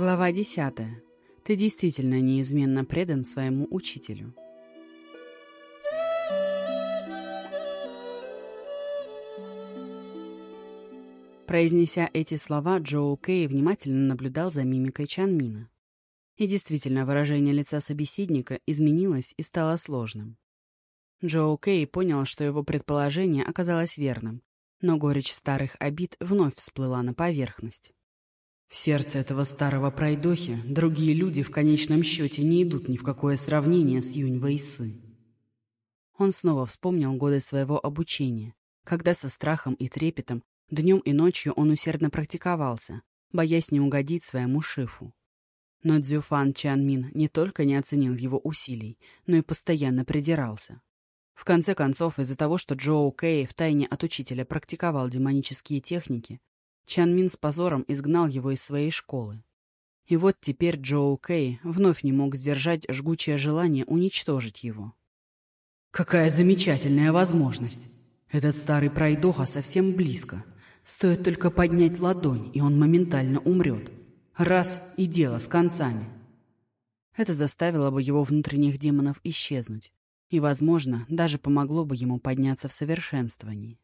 Глава 10. Ты действительно неизменно предан своему учителю. Произнеся эти слова, Джоу Кэй внимательно наблюдал за мимикой Чанмина. И действительно, выражение лица собеседника изменилось и стало сложным. Джоу Кэй понял, что его предположение оказалось верным, но горечь старых обид вновь всплыла на поверхность. В сердце этого старого пройдохи другие люди в конечном счете не идут ни в какое сравнение с Юнь Вэйсы. Он снова вспомнил годы своего обучения, когда со страхом и трепетом днем и ночью он усердно практиковался, боясь не угодить своему шифу. Но Цзюфан Чанмин не только не оценил его усилий, но и постоянно придирался. В конце концов, из-за того, что Джоу Кэй втайне от учителя практиковал демонические техники, Чан Мин с позором изгнал его из своей школы. И вот теперь Джоу Кэй вновь не мог сдержать жгучее желание уничтожить его. «Какая замечательная возможность! Этот старый пройдоха совсем близко. Стоит только поднять ладонь, и он моментально умрет. Раз — и дело с концами». Это заставило бы его внутренних демонов исчезнуть. И, возможно, даже помогло бы ему подняться в совершенствовании.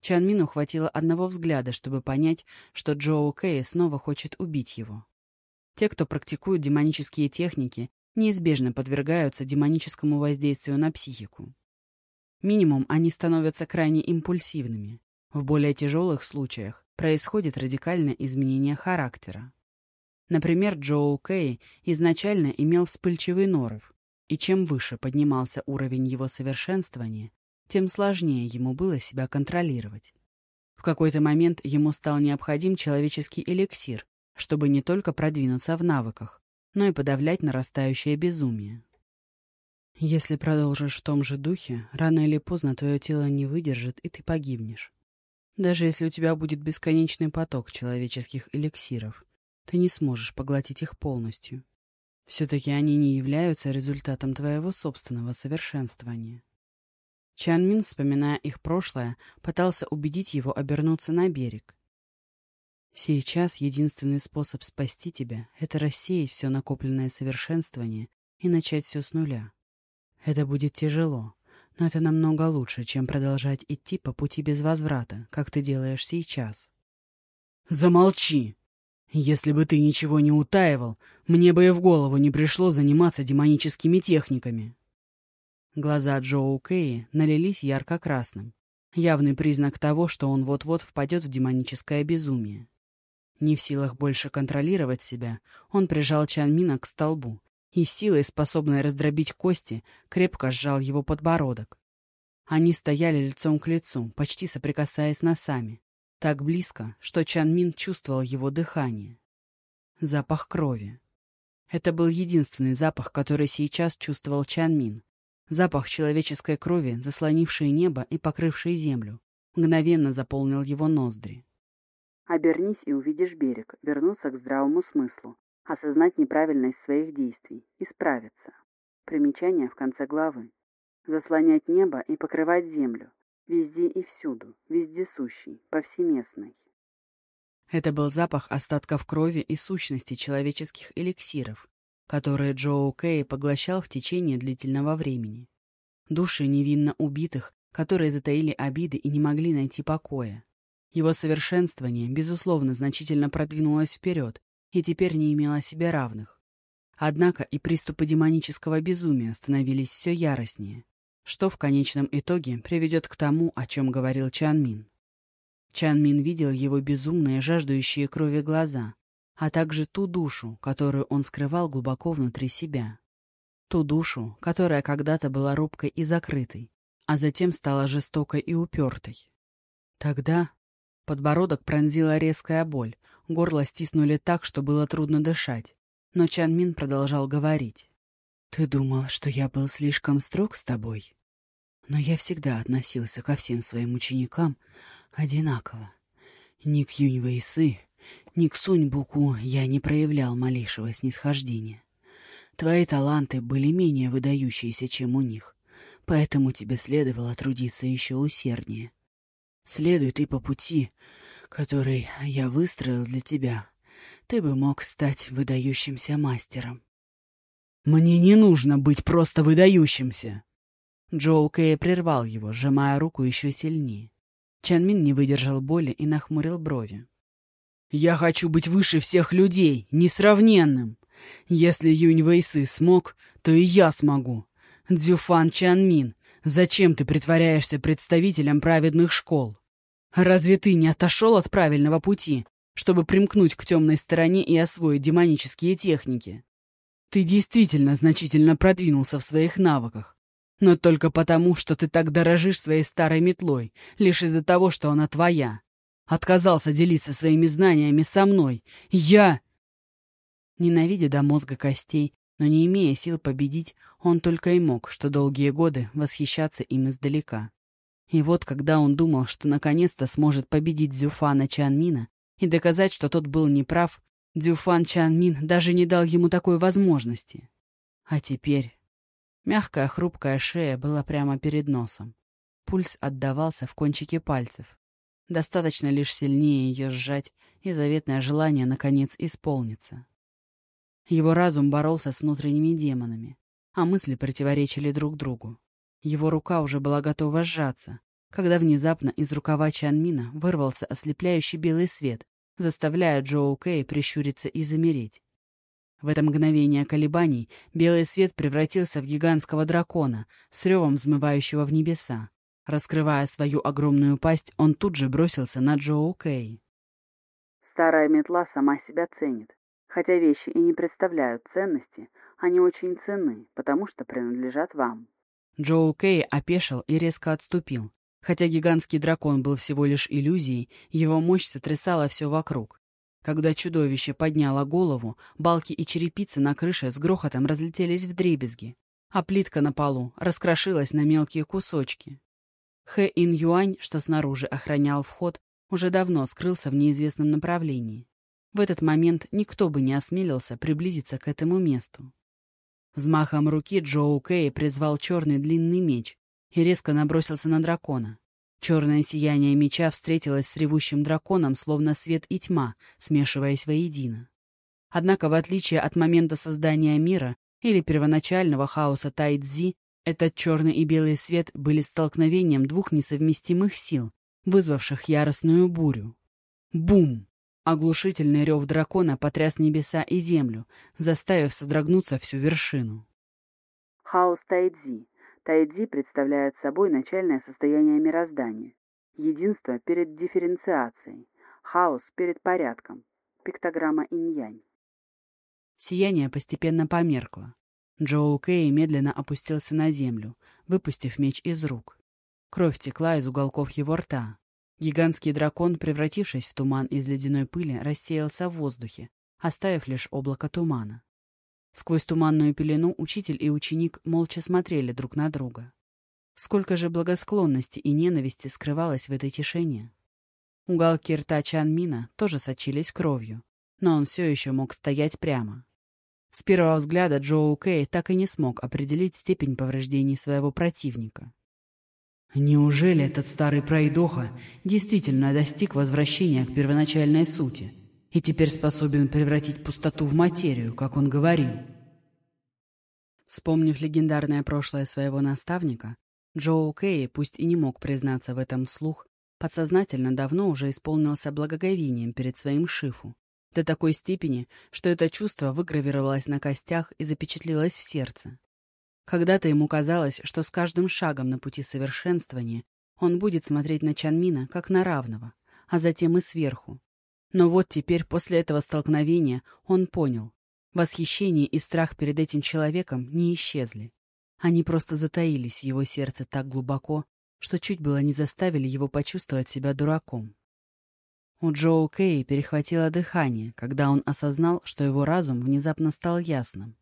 Чанмину хватило одного взгляда, чтобы понять, что Джоу Кэй снова хочет убить его. Те, кто практикуют демонические техники, неизбежно подвергаются демоническому воздействию на психику. Минимум, они становятся крайне импульсивными. В более тяжелых случаях происходит радикальное изменение характера. Например, Джоу Кэй изначально имел вспыльчивый норов, и чем выше поднимался уровень его совершенствования, тем сложнее ему было себя контролировать. В какой-то момент ему стал необходим человеческий эликсир, чтобы не только продвинуться в навыках, но и подавлять нарастающее безумие. Если продолжишь в том же духе, рано или поздно твое тело не выдержит, и ты погибнешь. Даже если у тебя будет бесконечный поток человеческих эликсиров, ты не сможешь поглотить их полностью. Все-таки они не являются результатом твоего собственного совершенствования. Чан Мин, вспоминая их прошлое, пытался убедить его обернуться на берег. Сейчас единственный способ спасти тебя — это рассеять все накопленное совершенствование и начать все с нуля. Это будет тяжело, но это намного лучше, чем продолжать идти по пути без возврата, как ты делаешь сейчас. «Замолчи! Если бы ты ничего не утаивал, мне бы и в голову не пришло заниматься демоническими техниками!» Глаза Джоу Кэи налились ярко-красным. Явный признак того, что он вот-вот впадет в демоническое безумие. Не в силах больше контролировать себя, он прижал Чан Мина к столбу и силой, способной раздробить кости, крепко сжал его подбородок. Они стояли лицом к лицу, почти соприкасаясь носами, так близко, что Чан Мин чувствовал его дыхание. Запах крови. Это был единственный запах, который сейчас чувствовал Чан Мин, Запах человеческой крови, заслонивший небо и покрывший землю, мгновенно заполнил его ноздри. Обернись и увидишь берег, вернуться к здравому смыслу, осознать неправильность своих действий, исправиться. Примечание в конце главы. Заслонять небо и покрывать землю. Везде и всюду, вездесущий, повсеместный. Это был запах остатков крови и сущности человеческих эликсиров, которые Джоу Кэй поглощал в течение длительного времени. Души невинно убитых, которые затаили обиды и не могли найти покоя. Его совершенствование, безусловно, значительно продвинулось вперед и теперь не имело себе равных. Однако и приступы демонического безумия становились все яростнее, что в конечном итоге приведет к тому, о чем говорил Чан Мин. Чан Мин видел его безумные, жаждущие крови глаза, а также ту душу, которую он скрывал глубоко внутри себя. Ту душу, которая когда-то была робкой и закрытой, а затем стала жестокой и упертой. Тогда подбородок пронзила резкая боль, горло стиснули так, что было трудно дышать. Но Чан Мин продолжал говорить. «Ты думал, что я был слишком строг с тобой? Но я всегда относился ко всем своим ученикам одинаково. Ни к Юнь Вэйсы, ни к Сунь-Буку я не проявлял малейшего снисхождения. Твои таланты были менее выдающиеся, чем у них, поэтому тебе следовало трудиться еще усерднее. Следуй ты по пути, который я выстроил для тебя. ты бы мог стать выдающимся мастером. Мне не нужно быть просто выдающимся. Джоу Кэй прервал его, сжимая руку еще сильнее. Чан Мин не выдержал боли и нахмурил брови. «Я хочу быть выше всех людей, несравненным. Если Юнь Вэйсы смог, то и я смогу. Дзюфан Чан Мин, зачем ты притворяешься представителем праведных школ? Разве ты не отошел от правильного пути, чтобы примкнуть к темной стороне и освоить демонические техники? Ты действительно значительно продвинулся в своих навыках. Но только потому, что ты так дорожишь своей старой метлой, лишь из-за того, что она твоя. Отказался делиться своими знаниями со мной. Я... Ненавидя до мозга костей, но не имея сил победить, он только и мог, что долгие годы, восхищаться им издалека. И вот, когда он думал, что наконец-то сможет победить Зюфана Чанмина и доказать, что тот был неправ, Дзюфан Чанмин даже не дал ему такой возможности. А теперь Мягкая хрупкая шея была прямо перед носом. Пульс отдавался в кончике пальцев. Достаточно лишь сильнее ее сжать, и заветное желание, наконец, исполнится. Его разум боролся с внутренними демонами, а мысли противоречили друг другу. Его рука уже была готова сжаться, когда внезапно из рукава Чанмина вырвался ослепляющий белый свет, заставляя Джоу Кэй прищуриться и замереть. В это мгновение колебаний белый свет превратился в гигантского дракона, с ревом взмывающего в небеса. Раскрывая свою огромную пасть, он тут же бросился на Джоу Кэй. Старая метла сама себя ценит. Хотя вещи и не представляют ценности, они очень ценны, потому что принадлежат вам. Джоу Кэй опешил и резко отступил. Хотя гигантский дракон был всего лишь иллюзией, его мощь сотрясала все вокруг. Когда чудовище подняло голову, балки и черепицы на крыше с грохотом разлетелись в дребезги, а плитка на полу раскрошилась на мелкие кусочки. Хэ Ин Юань, что снаружи охранял вход, уже давно скрылся в неизвестном направлении. В этот момент никто бы не осмелился приблизиться к этому месту. Взмахом руки Джоу Кэй призвал черный длинный меч и резко набросился на дракона. Черное сияние меча встретилось с ревущим драконом, словно свет и тьма, смешиваясь воедино. Однако, в отличие от момента создания мира или первоначального хаоса Тайцзи, этот черный и белый свет были столкновением двух несовместимых сил, вызвавших яростную бурю. Бум! Оглушительный рев дракона потряс небеса и землю, заставив содрогнуться всю вершину. Хаос Тайдзи Тайдзи представляет собой начальное состояние мироздания, единство перед дифференциацией, хаос перед порядком, пиктограмма инь-янь. Сияние постепенно померкло. Джоу Кэй медленно опустился на землю, выпустив меч из рук. Кровь текла из уголков его рта. Гигантский дракон, превратившись в туман из ледяной пыли, рассеялся в воздухе, оставив лишь облако тумана. Сквозь туманную пелену учитель и ученик молча смотрели друг на друга. Сколько же благосклонности и ненависти скрывалось в этой тишине. Уголки рта Чанмина тоже сочились кровью, но он все еще мог стоять прямо. С первого взгляда Джоу Кэй так и не смог определить степень повреждений своего противника. Неужели этот старый пройдоха действительно достиг возвращения к первоначальной сути? и теперь способен превратить пустоту в материю, как он говорил. Вспомнив легендарное прошлое своего наставника, Джоу Кэй, пусть и не мог признаться в этом вслух, подсознательно давно уже исполнился благоговением перед своим шифу, до такой степени, что это чувство выгравировалось на костях и запечатлилось в сердце. Когда-то ему казалось, что с каждым шагом на пути совершенствования он будет смотреть на Чанмина как на равного, а затем и сверху, но вот теперь, после этого столкновения, он понял. Восхищение и страх перед этим человеком не исчезли. Они просто затаились в его сердце так глубоко, что чуть было не заставили его почувствовать себя дураком. У Джоу Кэй перехватило дыхание, когда он осознал, что его разум внезапно стал ясным.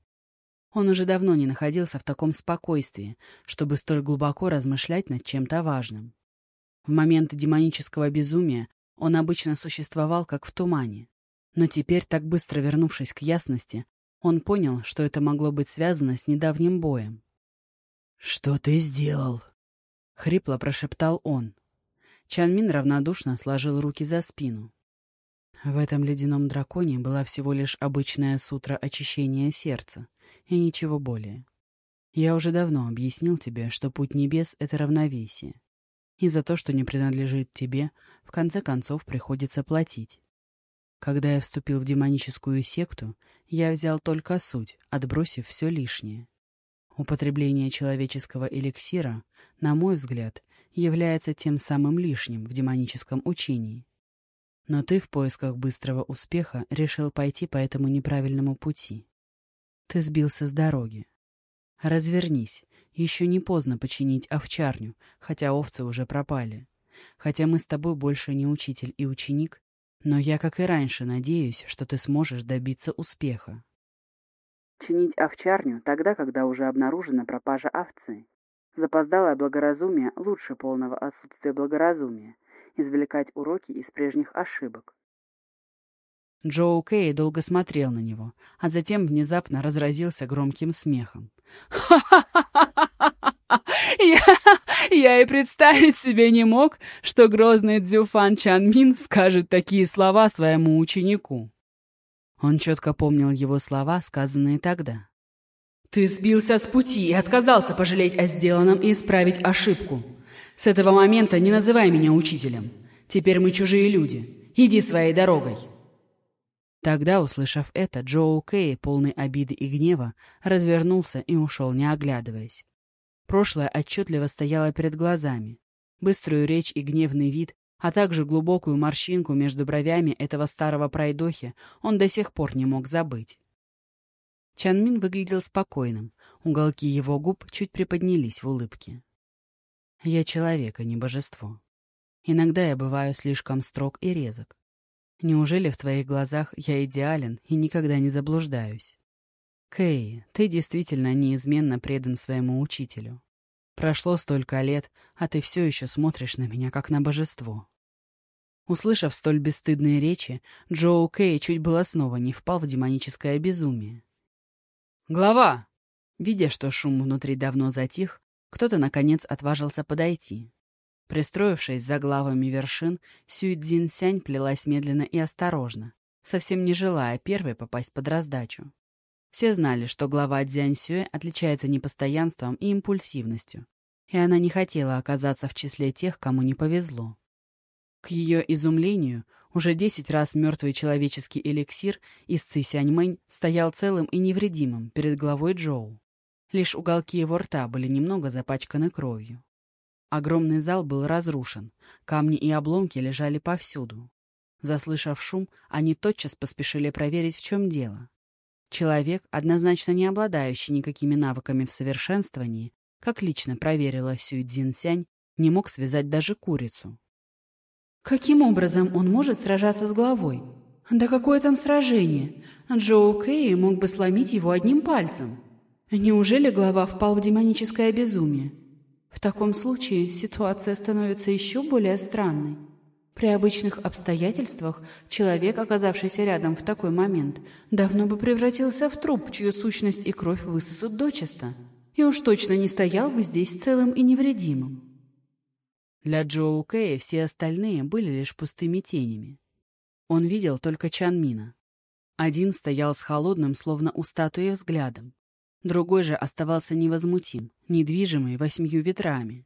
Он уже давно не находился в таком спокойствии, чтобы столь глубоко размышлять над чем-то важным. В моменты демонического безумия он обычно существовал как в тумане. Но теперь, так быстро вернувшись к ясности, он понял, что это могло быть связано с недавним боем. «Что ты сделал?» — хрипло прошептал он. Чанмин равнодушно сложил руки за спину. В этом ледяном драконе была всего лишь обычная сутра очищения сердца, и ничего более. Я уже давно объяснил тебе, что путь небес — это равновесие. И за то, что не принадлежит тебе, в конце концов приходится платить. Когда я вступил в демоническую секту, я взял только суть, отбросив все лишнее. Употребление человеческого эликсира, на мой взгляд, является тем самым лишним в демоническом учении. Но ты в поисках быстрого успеха решил пойти по этому неправильному пути. Ты сбился с дороги. Развернись. Еще не поздно починить овчарню, хотя овцы уже пропали. Хотя мы с тобой больше не учитель и ученик, но я, как и раньше, надеюсь, что ты сможешь добиться успеха. Чинить овчарню тогда, когда уже обнаружена пропажа овцы. Запоздалое благоразумие лучше полного отсутствия благоразумия. Извлекать уроки из прежних ошибок. Джоу Кэй долго смотрел на него, а затем внезапно разразился громким смехом. Я, я и представить себе не мог, что грозный Цзюфан Чанмин скажет такие слова своему ученику. Он четко помнил его слова, сказанные тогда. «Ты сбился с пути и отказался пожалеть о сделанном и исправить ошибку. С этого момента не называй меня учителем. Теперь мы чужие люди. Иди своей дорогой». Тогда, услышав это, Джоу Кэй, полный обиды и гнева, развернулся и ушел, не оглядываясь. Прошлое отчетливо стояло перед глазами. Быструю речь и гневный вид, а также глубокую морщинку между бровями этого старого пройдохи он до сих пор не мог забыть. Чанмин выглядел спокойным, уголки его губ чуть приподнялись в улыбке. «Я человек, а не божество. Иногда я бываю слишком строг и резок. Неужели в твоих глазах я идеален и никогда не заблуждаюсь? Кэй, ты действительно неизменно предан своему учителю. Прошло столько лет, а ты все еще смотришь на меня, как на божество. Услышав столь бесстыдные речи, Джоу Кэй чуть было снова не впал в демоническое безумие. «Глава!» Видя, что шум внутри давно затих, кто-то, наконец, отважился подойти. Пристроившись за главами вершин, Сюй Цзиньсянь плелась медленно и осторожно, совсем не желая первой попасть под раздачу. Все знали, что глава Дзяньсюэ отличается непостоянством и импульсивностью, и она не хотела оказаться в числе тех, кому не повезло. К ее изумлению, уже десять раз мертвый человеческий эликсир из Цисяньмэнь стоял целым и невредимым перед главой Джоу. Лишь уголки его рта были немного запачканы кровью. Огромный зал был разрушен, камни и обломки лежали повсюду. Заслышав шум, они тотчас поспешили проверить, в чем дело. Человек, однозначно не обладающий никакими навыками в совершенствовании, как лично проверила Сюй Цзиньсянь, не мог связать даже курицу. Каким образом он может сражаться с головой? Да какое там сражение? Джоу Кэй мог бы сломить его одним пальцем. Неужели глава впал в демоническое безумие? В таком случае ситуация становится еще более странной. При обычных обстоятельствах человек, оказавшийся рядом в такой момент, давно бы превратился в труп, чью сущность и кровь высосут дочисто, и уж точно не стоял бы здесь целым и невредимым. Для Джоу Кэя все остальные были лишь пустыми тенями. Он видел только Чанмина. Один стоял с холодным, словно у статуи, взглядом, Другой же оставался невозмутим, недвижимый восьмью ветрами.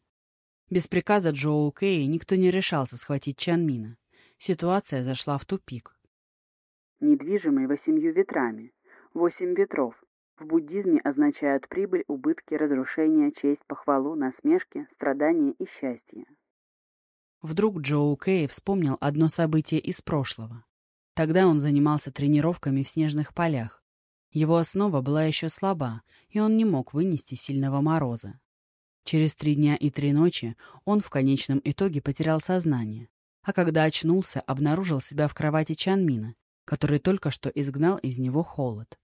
Без приказа Джоу Кэй никто не решался схватить Чанмина. Ситуация зашла в тупик. Недвижимый восемью ветрами. Восемь ветров. В буддизме означают прибыль, убытки, разрушение, честь, похвалу, насмешки, страдания и счастье. Вдруг Джоу Кэй вспомнил одно событие из прошлого. Тогда он занимался тренировками в снежных полях, его основа была еще слаба, и он не мог вынести сильного мороза. Через три дня и три ночи он в конечном итоге потерял сознание, а когда очнулся, обнаружил себя в кровати Чанмина, который только что изгнал из него холод.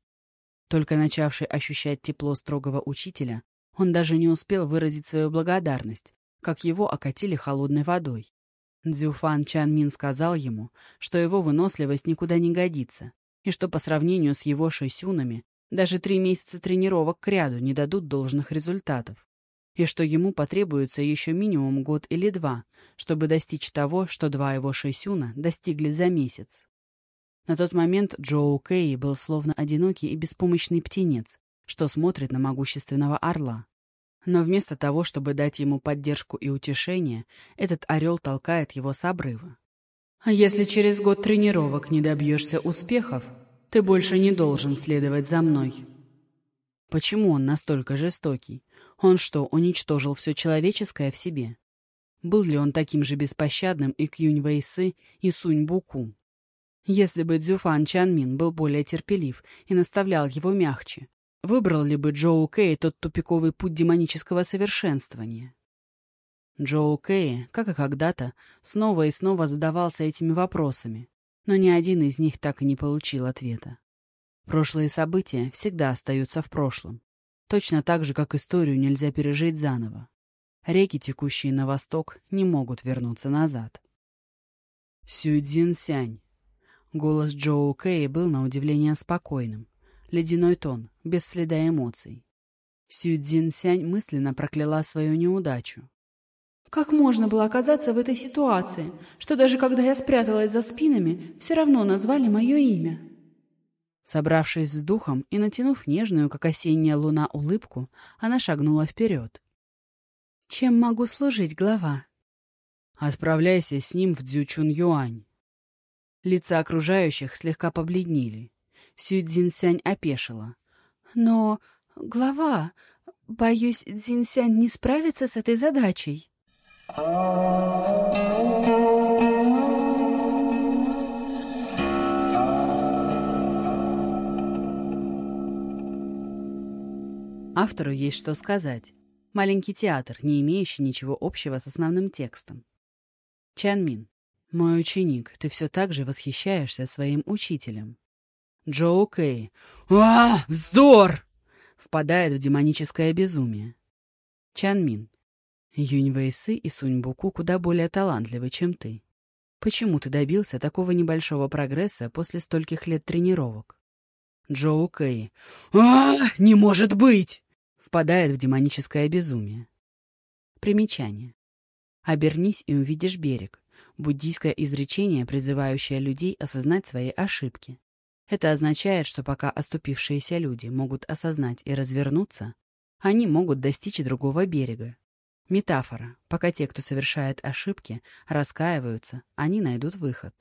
Только начавший ощущать тепло строгого учителя, он даже не успел выразить свою благодарность, как его окатили холодной водой. Цзюфан Чанмин сказал ему, что его выносливость никуда не годится, и что по сравнению с его шесюнами даже три месяца тренировок к ряду не дадут должных результатов, и что ему потребуется еще минимум год или два, чтобы достичь того, что два его шесюна достигли за месяц. На тот момент Джоу Кэй был словно одинокий и беспомощный птенец, что смотрит на могущественного орла. Но вместо того, чтобы дать ему поддержку и утешение, этот орел толкает его с обрыва. «А если через год тренировок не добьешься успехов, ты больше не должен следовать за мной». Почему он настолько жестокий? Он что, уничтожил все человеческое в себе? Был ли он таким же беспощадным и к Юнь Вэйсы, и Сунь Буку? Если бы Цзюфан Чанмин был более терпелив и наставлял его мягче, выбрал ли бы Джоу Кэй тот тупиковый путь демонического совершенствования? Джоу Кэй, как и когда-то, снова и снова задавался этими вопросами, но ни один из них так и не получил ответа. Прошлые события всегда остаются в прошлом, точно так же, как историю нельзя пережить заново. Реки, текущие на восток, не могут вернуться назад. Сюдзин Сянь. Голос Джоу Кэй был на удивление спокойным. Ледяной тон, без следа эмоций. Сюдзин Сянь мысленно прокляла свою неудачу. Как можно было оказаться в этой ситуации, что даже когда я спряталась за спинами, все равно назвали мое имя? Собравшись с духом и натянув нежную, как осенняя луна, улыбку, она шагнула вперед. «Чем могу служить, глава?» «Отправляйся с ним в Дзючун-Юань». Лица окружающих слегка побледнели. Сю Цзиньсянь опешила. «Но, глава, боюсь, Цзиньсянь не справится с этой задачей». Автору есть что сказать. Маленький театр, не имеющий ничего общего с основным текстом. Чанмин. Мой ученик, ты все так же восхищаешься своим учителем. Джоу Кэй. а Вздор! Впадает в демоническое безумие. Чанмин. Юнь Вэйсы и Сунь Буку куда более талантливы, чем ты. Почему ты добился такого небольшого прогресса после стольких лет тренировок? Джоу Кэй. а Не может быть! Впадает в демоническое безумие. Примечание. Обернись и увидишь берег. Буддийское изречение, призывающее людей осознать свои ошибки. Это означает, что пока оступившиеся люди могут осознать и развернуться, они могут достичь другого берега. Метафора. Пока те, кто совершает ошибки, раскаиваются, они найдут выход.